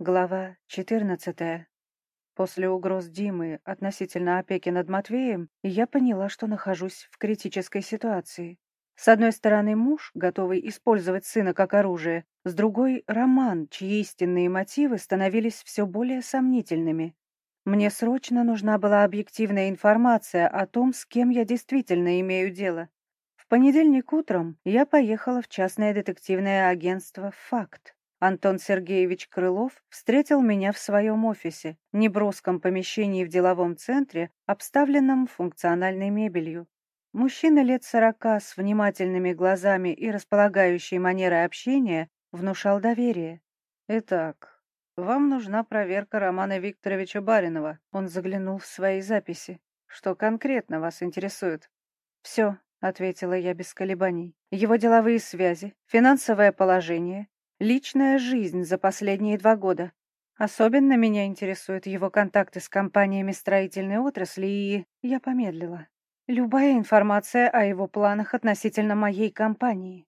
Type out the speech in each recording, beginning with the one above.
Глава 14. После угроз Димы относительно опеки над Матвеем, я поняла, что нахожусь в критической ситуации. С одной стороны, муж, готовый использовать сына как оружие, с другой — Роман, чьи истинные мотивы становились все более сомнительными. Мне срочно нужна была объективная информация о том, с кем я действительно имею дело. В понедельник утром я поехала в частное детективное агентство «Факт». Антон Сергеевич Крылов встретил меня в своем офисе, неброском помещении в деловом центре, обставленном функциональной мебелью. Мужчина лет сорока с внимательными глазами и располагающей манерой общения внушал доверие. «Итак, вам нужна проверка Романа Викторовича Баринова». Он заглянул в свои записи. «Что конкретно вас интересует?» «Все», — ответила я без колебаний. «Его деловые связи, финансовое положение, Личная жизнь за последние два года. Особенно меня интересуют его контакты с компаниями строительной отрасли и... Я помедлила. Любая информация о его планах относительно моей компании.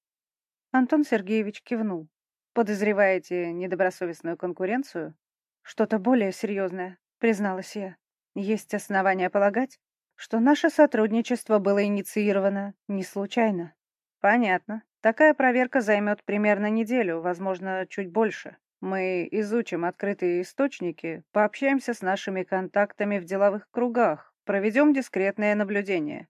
Антон Сергеевич кивнул. Подозреваете недобросовестную конкуренцию? Что-то более серьезное, призналась я. Есть основания полагать, что наше сотрудничество было инициировано не случайно. Понятно. Такая проверка займет примерно неделю, возможно, чуть больше. Мы изучим открытые источники, пообщаемся с нашими контактами в деловых кругах, проведем дискретное наблюдение.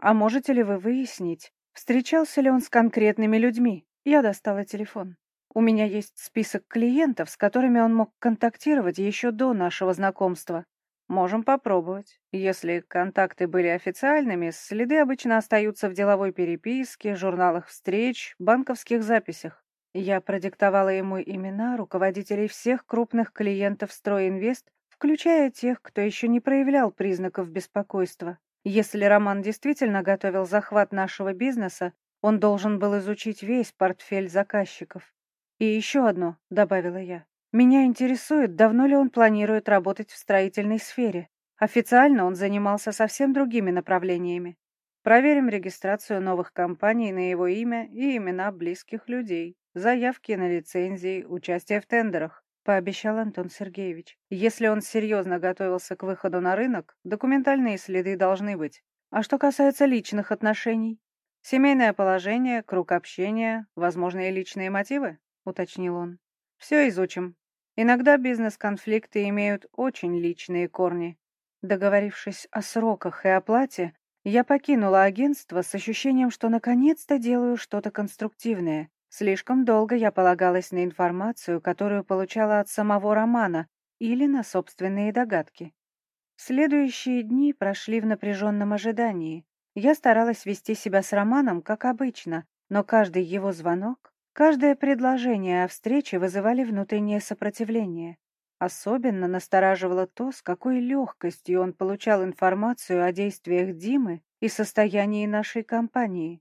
А можете ли вы выяснить, встречался ли он с конкретными людьми? Я достала телефон. У меня есть список клиентов, с которыми он мог контактировать еще до нашего знакомства. Можем попробовать. Если контакты были официальными, следы обычно остаются в деловой переписке, журналах встреч, банковских записях. Я продиктовала ему имена руководителей всех крупных клиентов «Стройинвест», включая тех, кто еще не проявлял признаков беспокойства. Если Роман действительно готовил захват нашего бизнеса, он должен был изучить весь портфель заказчиков. «И еще одно», — добавила я. Меня интересует, давно ли он планирует работать в строительной сфере. Официально он занимался совсем другими направлениями. Проверим регистрацию новых компаний на его имя и имена близких людей, заявки на лицензии, участие в тендерах, пообещал Антон Сергеевич. Если он серьезно готовился к выходу на рынок, документальные следы должны быть. А что касается личных отношений? Семейное положение, круг общения, возможные личные мотивы? Уточнил он. Все изучим. Иногда бизнес-конфликты имеют очень личные корни. Договорившись о сроках и оплате, я покинула агентство с ощущением, что наконец-то делаю что-то конструктивное. Слишком долго я полагалась на информацию, которую получала от самого Романа или на собственные догадки. Следующие дни прошли в напряженном ожидании. Я старалась вести себя с Романом, как обычно, но каждый его звонок Каждое предложение о встрече вызывали внутреннее сопротивление. Особенно настораживало то, с какой легкостью он получал информацию о действиях Димы и состоянии нашей компании.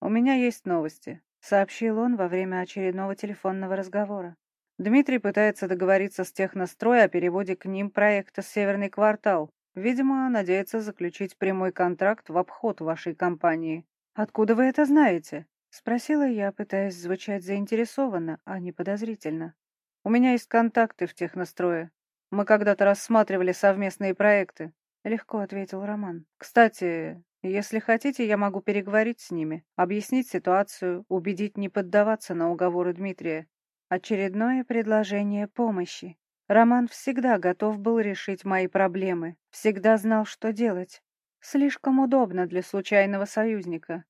«У меня есть новости», — сообщил он во время очередного телефонного разговора. Дмитрий пытается договориться с Технострой о переводе к ним проекта «Северный квартал». Видимо, надеется заключить прямой контракт в обход вашей компании. Откуда вы это знаете? Спросила я, пытаясь звучать заинтересованно, а не подозрительно. «У меня есть контакты в технострое. Мы когда-то рассматривали совместные проекты», — легко ответил Роман. «Кстати, если хотите, я могу переговорить с ними, объяснить ситуацию, убедить не поддаваться на уговоры Дмитрия. Очередное предложение помощи. Роман всегда готов был решить мои проблемы, всегда знал, что делать. Слишком удобно для случайного союзника.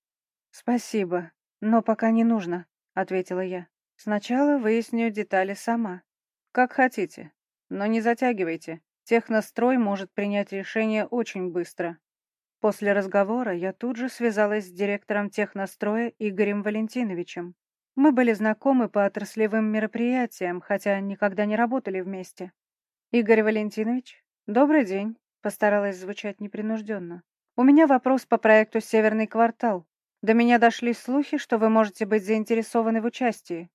Спасибо, «Но пока не нужно», — ответила я. «Сначала выясню детали сама». «Как хотите. Но не затягивайте. Технострой может принять решение очень быстро». После разговора я тут же связалась с директором техностроя Игорем Валентиновичем. Мы были знакомы по отраслевым мероприятиям, хотя никогда не работали вместе. «Игорь Валентинович, добрый день», — постаралась звучать непринужденно. «У меня вопрос по проекту «Северный квартал». До меня дошли слухи, что вы можете быть заинтересованы в участии.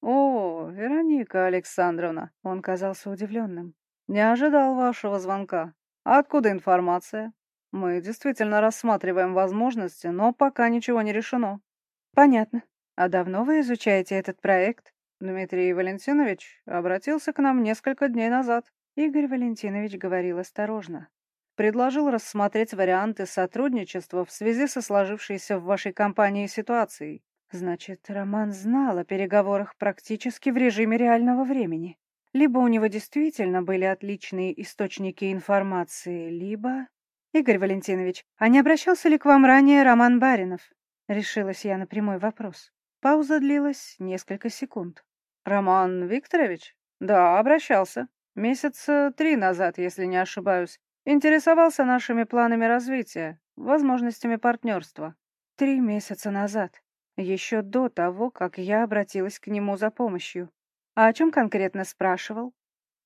О, Вероника Александровна, он казался удивленным. Не ожидал вашего звонка. Откуда информация? Мы действительно рассматриваем возможности, но пока ничего не решено. Понятно. А давно вы изучаете этот проект? Дмитрий Валентинович обратился к нам несколько дней назад. Игорь Валентинович говорил осторожно. Предложил рассмотреть варианты сотрудничества в связи со сложившейся в вашей компании ситуацией. Значит, Роман знал о переговорах практически в режиме реального времени. Либо у него действительно были отличные источники информации, либо... Игорь Валентинович, а не обращался ли к вам ранее Роман Баринов? Решилась я на прямой вопрос. Пауза длилась несколько секунд. Роман Викторович? Да, обращался. Месяца три назад, если не ошибаюсь. Интересовался нашими планами развития, возможностями партнерства. Три месяца назад. Еще до того, как я обратилась к нему за помощью. А о чем конкретно спрашивал?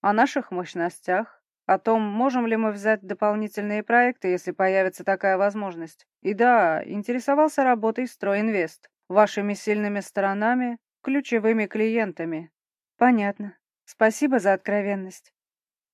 О наших мощностях, о том, можем ли мы взять дополнительные проекты, если появится такая возможность. И да, интересовался работой Стройинвест, вашими сильными сторонами, ключевыми клиентами. Понятно. Спасибо за откровенность.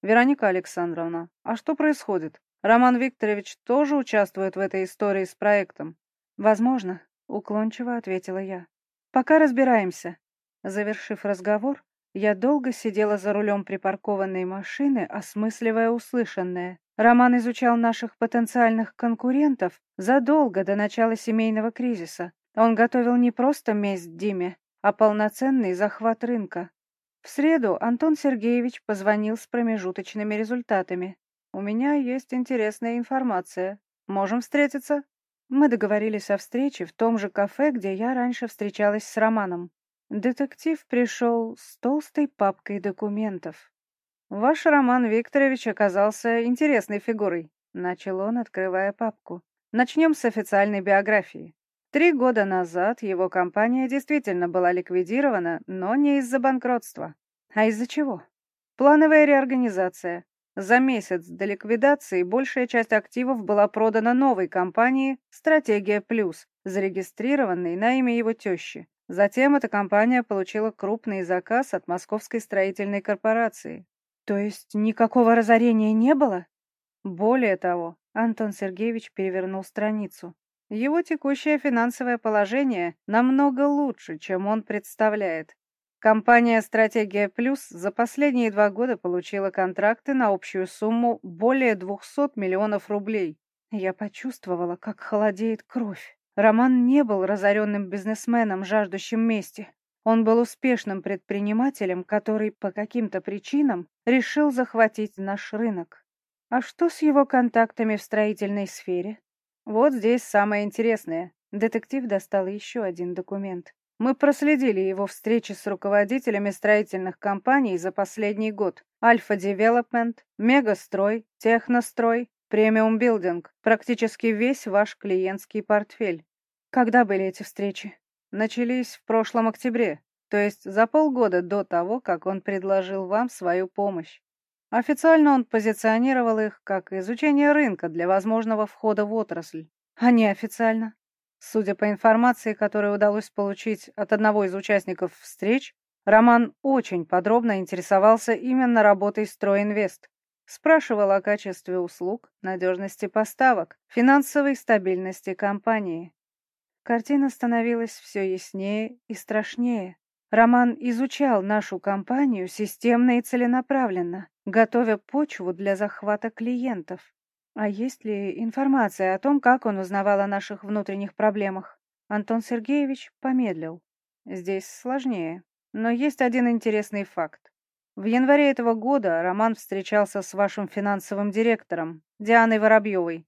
Вероника Александровна, а что происходит? Роман Викторович тоже участвует в этой истории с проектом? Возможно, уклончиво ответила я. Пока разбираемся. Завершив разговор, я долго сидела за рулем припаркованной машины, осмысливая услышанное. Роман изучал наших потенциальных конкурентов задолго до начала семейного кризиса. Он готовил не просто месть Диме, а полноценный захват рынка. В среду Антон Сергеевич позвонил с промежуточными результатами. «У меня есть интересная информация. Можем встретиться?» Мы договорились о встрече в том же кафе, где я раньше встречалась с Романом. Детектив пришел с толстой папкой документов. «Ваш Роман Викторович оказался интересной фигурой», — начал он, открывая папку. «Начнем с официальной биографии. Три года назад его компания действительно была ликвидирована, но не из-за банкротства. А из-за чего? Плановая реорганизация. За месяц до ликвидации большая часть активов была продана новой компании «Стратегия Плюс», зарегистрированной на имя его тещи. Затем эта компания получила крупный заказ от Московской строительной корпорации. То есть никакого разорения не было? Более того, Антон Сергеевич перевернул страницу. Его текущее финансовое положение намного лучше, чем он представляет. Компания «Стратегия Плюс» за последние два года получила контракты на общую сумму более 200 миллионов рублей. Я почувствовала, как холодеет кровь. Роман не был разоренным бизнесменом, жаждущим мести. Он был успешным предпринимателем, который по каким-то причинам решил захватить наш рынок. А что с его контактами в строительной сфере? Вот здесь самое интересное. Детектив достал еще один документ. Мы проследили его встречи с руководителями строительных компаний за последний год. Альфа Девелопмент, Мегастрой, Технострой, Премиум Билдинг. Практически весь ваш клиентский портфель. Когда были эти встречи? Начались в прошлом октябре, то есть за полгода до того, как он предложил вам свою помощь. Официально он позиционировал их как изучение рынка для возможного входа в отрасль, а неофициально. Судя по информации, которую удалось получить от одного из участников встреч, Роман очень подробно интересовался именно работой «Стройинвест». Спрашивал о качестве услуг, надежности поставок, финансовой стабильности компании. Картина становилась все яснее и страшнее. Роман изучал нашу компанию системно и целенаправленно, готовя почву для захвата клиентов. А есть ли информация о том, как он узнавал о наших внутренних проблемах? Антон Сергеевич помедлил. Здесь сложнее. Но есть один интересный факт. В январе этого года Роман встречался с вашим финансовым директором, Дианой Воробьевой.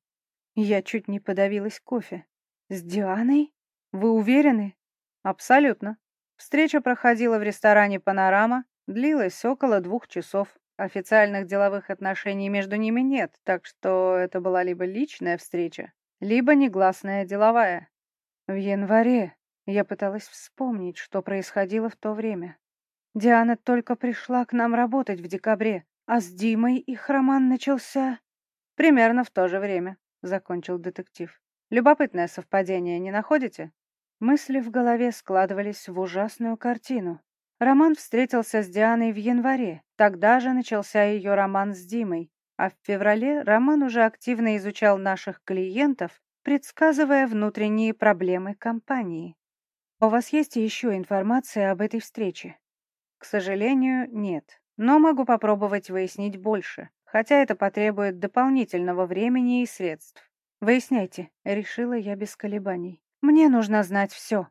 Я чуть не подавилась кофе. С Дианой? Вы уверены? Абсолютно. Встреча проходила в ресторане «Панорама», длилась около двух часов. Официальных деловых отношений между ними нет, так что это была либо личная встреча, либо негласная деловая. В январе я пыталась вспомнить, что происходило в то время. Диана только пришла к нам работать в декабре, а с Димой их роман начался... Примерно в то же время, закончил детектив. Любопытное совпадение, не находите? Мысли в голове складывались в ужасную картину. Роман встретился с Дианой в январе, тогда же начался ее роман с Димой, а в феврале Роман уже активно изучал наших клиентов, предсказывая внутренние проблемы компании. «У вас есть еще информация об этой встрече?» К сожалению, нет. Но могу попробовать выяснить больше, хотя это потребует дополнительного времени и средств. «Выясняйте», — решила я без колебаний. «Мне нужно знать все».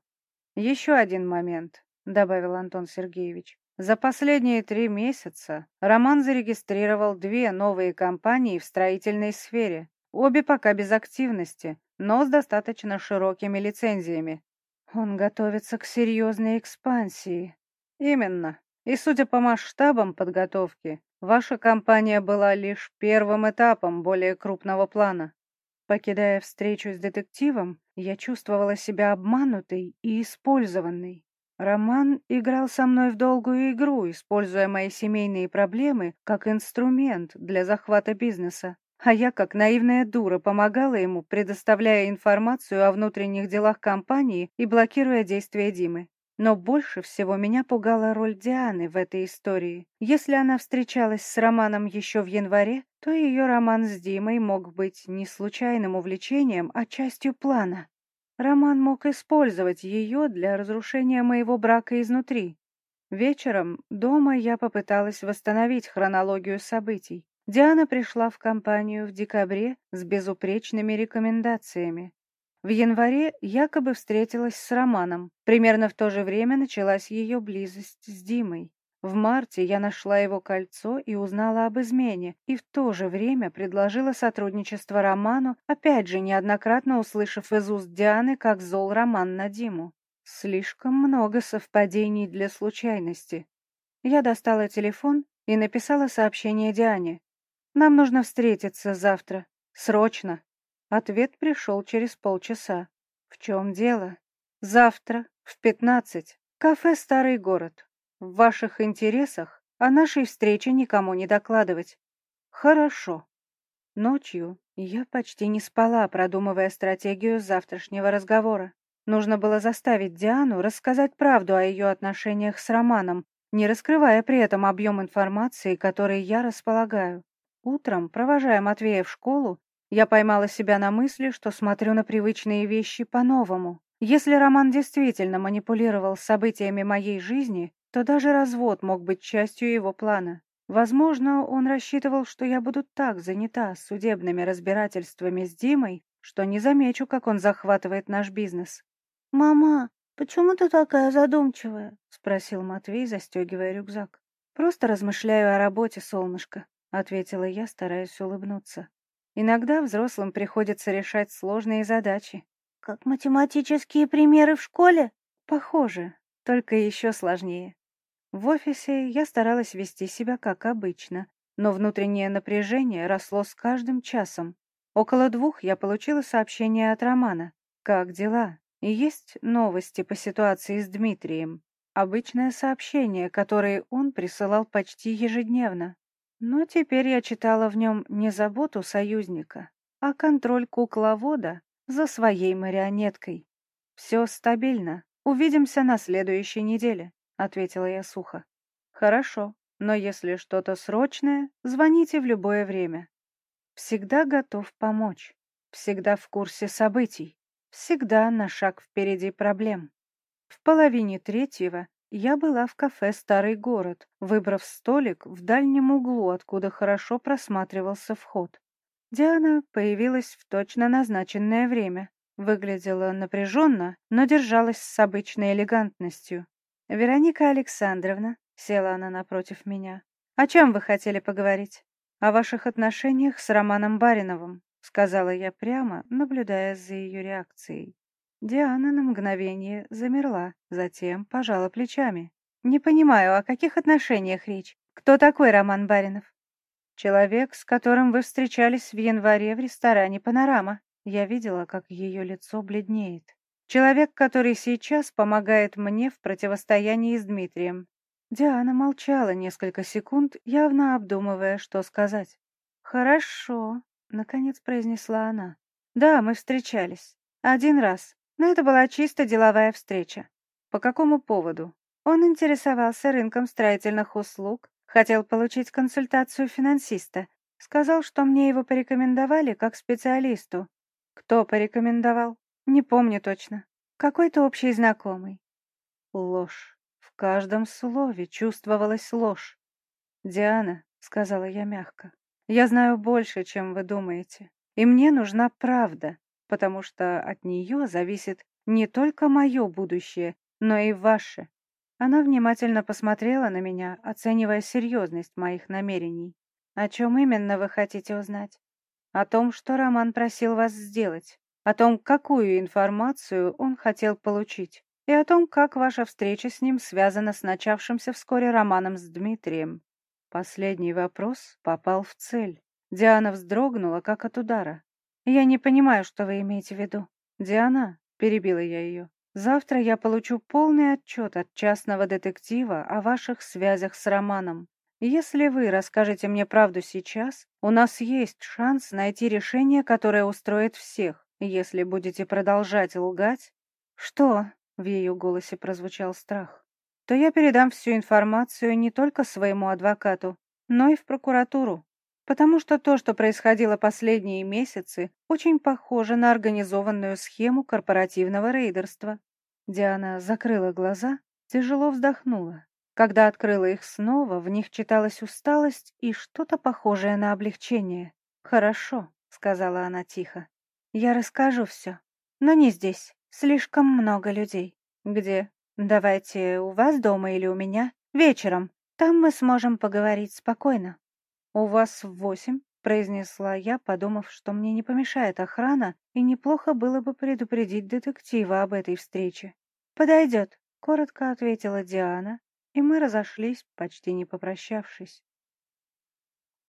«Еще один момент», — добавил Антон Сергеевич. За последние три месяца Роман зарегистрировал две новые компании в строительной сфере, обе пока без активности, но с достаточно широкими лицензиями. Он готовится к серьезной экспансии. Именно. И судя по масштабам подготовки, ваша компания была лишь первым этапом более крупного плана. Покидая встречу с детективом, я чувствовала себя обманутой и использованной. Роман играл со мной в долгую игру, используя мои семейные проблемы как инструмент для захвата бизнеса. А я, как наивная дура, помогала ему, предоставляя информацию о внутренних делах компании и блокируя действия Димы. Но больше всего меня пугала роль Дианы в этой истории. Если она встречалась с Романом еще в январе, то ее роман с Димой мог быть не случайным увлечением, а частью плана. Роман мог использовать ее для разрушения моего брака изнутри. Вечером дома я попыталась восстановить хронологию событий. Диана пришла в компанию в декабре с безупречными рекомендациями. В январе якобы встретилась с Романом. Примерно в то же время началась ее близость с Димой. В марте я нашла его кольцо и узнала об измене, и в то же время предложила сотрудничество Роману, опять же неоднократно услышав из уст Дианы, как зол Роман на Диму. Слишком много совпадений для случайности. Я достала телефон и написала сообщение Диане. «Нам нужно встретиться завтра. Срочно!» Ответ пришел через полчаса. В чем дело? Завтра в пятнадцать. Кафе «Старый город». В ваших интересах о нашей встрече никому не докладывать. Хорошо. Ночью я почти не спала, продумывая стратегию завтрашнего разговора. Нужно было заставить Диану рассказать правду о ее отношениях с Романом, не раскрывая при этом объем информации, которой я располагаю. Утром, провожая Матвея в школу, я поймала себя на мысли, что смотрю на привычные вещи по-новому. Если Роман действительно манипулировал событиями моей жизни, то даже развод мог быть частью его плана. Возможно, он рассчитывал, что я буду так занята судебными разбирательствами с Димой, что не замечу, как он захватывает наш бизнес. «Мама, почему ты такая задумчивая?» — спросил Матвей, застегивая рюкзак. «Просто размышляю о работе, солнышко», — ответила я, стараясь улыбнуться. Иногда взрослым приходится решать сложные задачи. Как математические примеры в школе? Похоже, только еще сложнее. В офисе я старалась вести себя как обычно, но внутреннее напряжение росло с каждым часом. Около двух я получила сообщение от Романа. «Как дела?» Есть новости по ситуации с Дмитрием. Обычное сообщение, которое он присылал почти ежедневно. Но теперь я читала в нем не заботу союзника, а контроль кукловода за своей марионеткой. «Все стабильно. Увидимся на следующей неделе», — ответила я сухо. «Хорошо, но если что-то срочное, звоните в любое время. Всегда готов помочь, всегда в курсе событий, всегда на шаг впереди проблем». В половине третьего я была в кафе «Старый город», выбрав столик в дальнем углу, откуда хорошо просматривался вход. Диана появилась в точно назначенное время. Выглядела напряженно, но держалась с обычной элегантностью. «Вероника Александровна», — села она напротив меня, — «о чем вы хотели поговорить?» «О ваших отношениях с Романом Бариновым», — сказала я прямо, наблюдая за ее реакцией. Диана на мгновение замерла, затем пожала плечами. «Не понимаю, о каких отношениях речь? Кто такой Роман Баринов?» «Человек, с которым вы встречались в январе в ресторане «Панорама». Я видела, как ее лицо бледнеет. Человек, который сейчас помогает мне в противостоянии с Дмитрием. Диана молчала несколько секунд, явно обдумывая, что сказать. «Хорошо», — наконец произнесла она. «Да, мы встречались. Один раз. Но это была чисто деловая встреча. По какому поводу? Он интересовался рынком строительных услуг, хотел получить консультацию финансиста. Сказал, что мне его порекомендовали как специалисту. Кто порекомендовал? Не помню точно. Какой-то общий знакомый. Ложь. В каждом слове чувствовалась ложь. «Диана», — сказала я мягко, — «я знаю больше, чем вы думаете, и мне нужна правда, потому что от нее зависит не только мое будущее, но и ваше». Она внимательно посмотрела на меня, оценивая серьезность моих намерений. «О чем именно вы хотите узнать?» «О том, что Роман просил вас сделать, о том, какую информацию он хотел получить, и о том, как ваша встреча с ним связана с начавшимся вскоре романом с Дмитрием». Последний вопрос попал в цель. Диана вздрогнула, как от удара. «Я не понимаю, что вы имеете в виду». «Диана», — перебила я ее, — «завтра я получу полный отчет от частного детектива о ваших связях с Романом. Если вы расскажете мне правду сейчас, у нас есть шанс найти решение, которое устроит всех. Если будете продолжать лгать...» «Что?» — в ее голосе прозвучал страх то я передам всю информацию не только своему адвокату, но и в прокуратуру. Потому что то, что происходило последние месяцы, очень похоже на организованную схему корпоративного рейдерства. Диана закрыла глаза, тяжело вздохнула. Когда открыла их снова, в них читалась усталость и что-то похожее на облегчение. «Хорошо», — сказала она тихо. «Я расскажу все. Но не здесь. Слишком много людей. Где? «Давайте у вас дома или у меня? Вечером. Там мы сможем поговорить спокойно». «У вас восемь?» — произнесла я, подумав, что мне не помешает охрана, и неплохо было бы предупредить детектива об этой встрече. «Подойдет», — коротко ответила Диана, и мы разошлись, почти не попрощавшись.